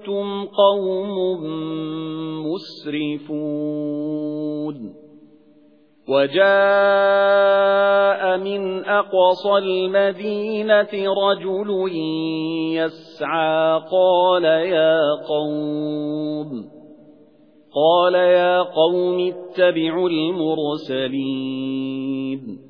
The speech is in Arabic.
أنتم قوم مسرفون. وجاء من أقصى المدينة رجل يسعى قال يا قوم قال يا قوم اتبعوا المرسلين.